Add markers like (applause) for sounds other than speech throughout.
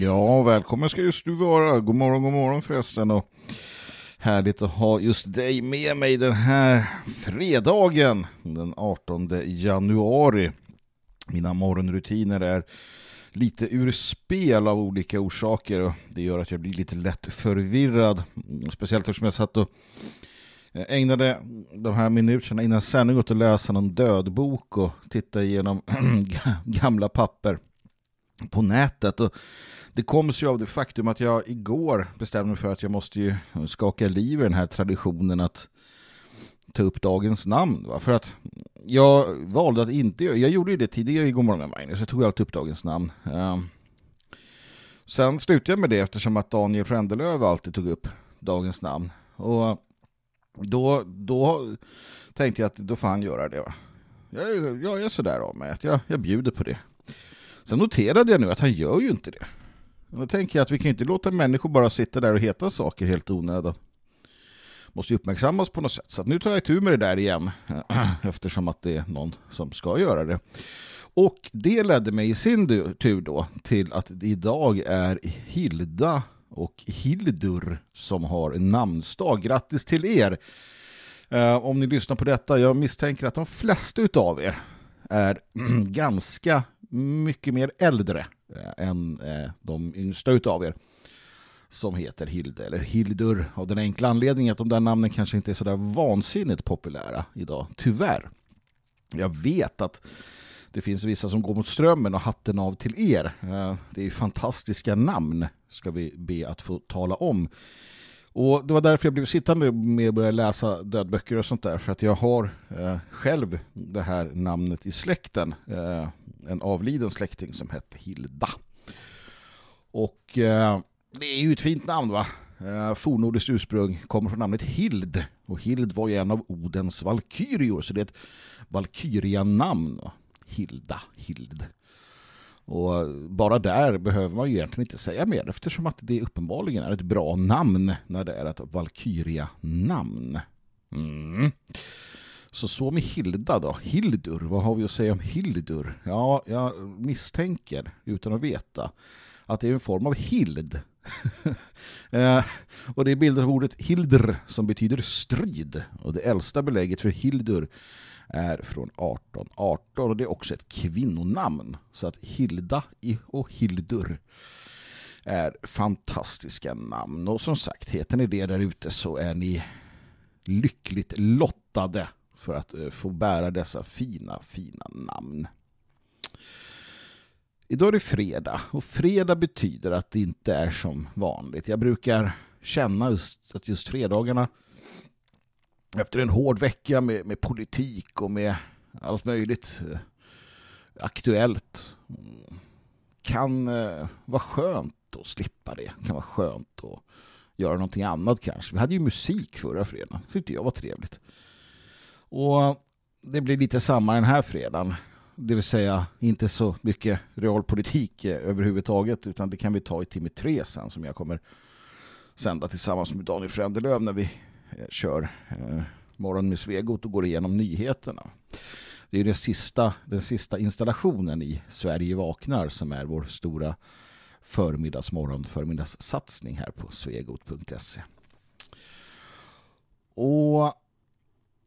Ja, välkommen ska just du vara. God morgon, god morgon förresten. Och härligt att ha just dig med mig den här fredagen, den 18 januari. Mina morgonrutiner är lite ur spel av olika orsaker och det gör att jag blir lite lätt förvirrad. Speciellt eftersom jag satt och ägnade de här minuterna innan sändning åt att läsa någon dödbok och titta igenom (clears throat) gamla papper på nätet och det kom sig av det faktum att jag igår bestämde mig för att jag måste ju skaka liv i den här traditionen att ta upp dagens namn. Va? För att jag valde att inte jag gjorde ju det tidigare i Godmorgon med Magnus, jag tog alltid upp dagens namn. Um, sen slutade jag med det eftersom att Daniel Frändelöv alltid tog upp dagens namn. Och då, då tänkte jag att då får han göra det. Va? Jag, jag är sådär av mig, att jag, jag bjuder på det. Sen noterade jag nu att han gör ju inte det. Då tänker jag att vi kan inte låta människor bara sitta där och heta saker helt onödan. Måste ju uppmärksammas på något sätt. Så nu tar jag tur med det där igen. (clears throat) Eftersom att det är någon som ska göra det. Och det ledde mig i sin tur då till att det idag är Hilda och Hildur som har namnsdag. Grattis till er! Eh, om ni lyssnar på detta, jag misstänker att de flesta av er är (clears throat) ganska mycket mer äldre eh, än eh, de yngsta utav er som heter Hilde eller Hildur av den enkla anledningen att de där namnen kanske inte är så där vansinnigt populära idag, tyvärr. Jag vet att det finns vissa som går mot strömmen och hatten av till er. Eh, det är fantastiska namn ska vi be att få tala om. Och det var därför jag blev sittande med att börja läsa dödböcker och sånt där. För att jag har eh, själv det här namnet i släkten. Eh, en avliden släkting som hette Hilda. Och eh, det är ju ett fint namn va? Eh, fornordiskt ursprung kommer från namnet Hild. Och Hild var ju en av Odens valkyrior. Så det är ett valkyrianamn. Hilda, Hild. Och bara där behöver man ju egentligen inte säga mer eftersom att det uppenbarligen är ett bra namn när det är ett Valkyria-namn. Mm. Så så med Hilda då. Hildur, vad har vi att säga om Hildur? Ja, jag misstänker utan att veta att det är en form av hild. (laughs) eh, och det är bilder av ordet hildr som betyder strid. Och det äldsta belägget för Hildur är från 1818 och det är också ett kvinnonamn. Så att Hilda och Hildur är fantastiska namn. Och som sagt, heter ni det där ute så är ni lyckligt lottade för att eh, få bära dessa fina, fina namn. Idag är det fredag och fredag betyder att det inte är som vanligt. Jag brukar känna just att just fredagarna efter en hård vecka med, med politik och med allt möjligt eh, aktuellt kan eh, vara skönt att slippa det. kan vara skönt att göra någonting annat kanske. Vi hade ju musik förra fredagen. Det tyckte jag var trevligt. Och det blir lite samma den här fredagen. Det vill säga inte så mycket realpolitik eh, överhuvudtaget utan det kan vi ta i timme tre sen som jag kommer sända tillsammans med Daniel Frändelöv när vi Eh, kör eh, morgon med Svegot och går igenom nyheterna. Det är den sista, den sista installationen i Sverige vaknar som är vår stora förmiddagsmorgon förmiddagssatsning här på svegot.se. Och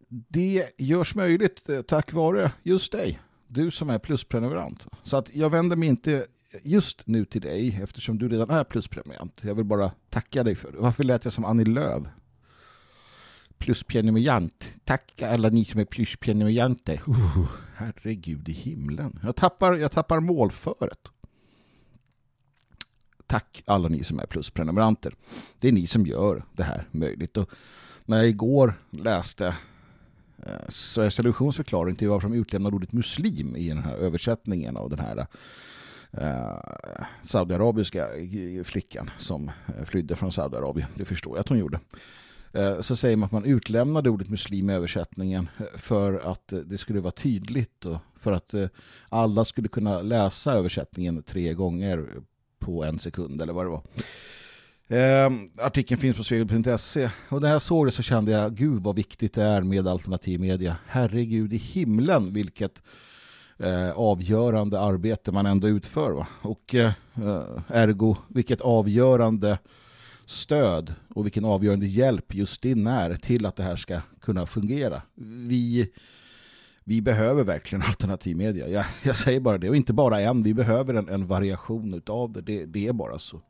det görs möjligt eh, tack vare just dig, du som är plusprenumerant. Så att jag vänder mig inte just nu till dig eftersom du redan är plusprenumerant. Jag vill bara tacka dig för det. Varför lät jag som Annie Lööf? Plusprenumerant. Tack alla ni som är plusprenumeranter. Uh, herregud i himlen. Jag tappar, jag tappar målföret. Tack alla ni som är plusprenumeranter. Det är ni som gör det här möjligt. Och när jag igår läste eh, Sveriges Televisions förklaring till varför de utlämnade ordet muslim i den här översättningen av den här eh, saudiarabiska flickan som eh, flydde från Saudiarabien. Det förstår jag att hon gjorde. Eh, så säger man att man utlämnade ordet muslim i översättningen eh, för att eh, det skulle vara tydligt och för att alla skulle kunna läsa översättningen tre gånger på en sekund eller vad det var. Eh, artikeln finns på svegel.se och när jag såg det så kände jag gud vad viktigt det är med alternativ media. Herregud i himlen vilket eh, avgörande arbete man ändå utför. Va? Och eh, ergo vilket avgörande stöd och vilken avgörande hjälp just din är till att det här ska kunna fungera. Vi, vi behöver verkligen (laughs) alternativ media. Jag, jag säger bara det och inte bara en, vi behöver en, en variation av det. det. Det är bara så.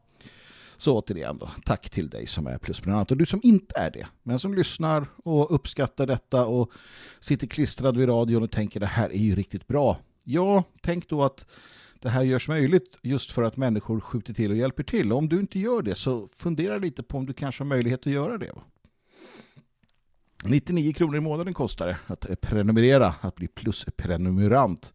Så återigen då, tack till dig som är plusprenumerant och du som inte är det, men som lyssnar och uppskattar detta och sitter klistrad vid radion och tänker det här är ju riktigt bra. Ja, tänk då att det här görs möjligt just för att människor skjuter till och hjälper till. Och om du inte gör det så fundera lite på om du kanske har möjlighet att göra det. 99 kronor i månaden kostar det att prenumerera, att bli plusprenumerant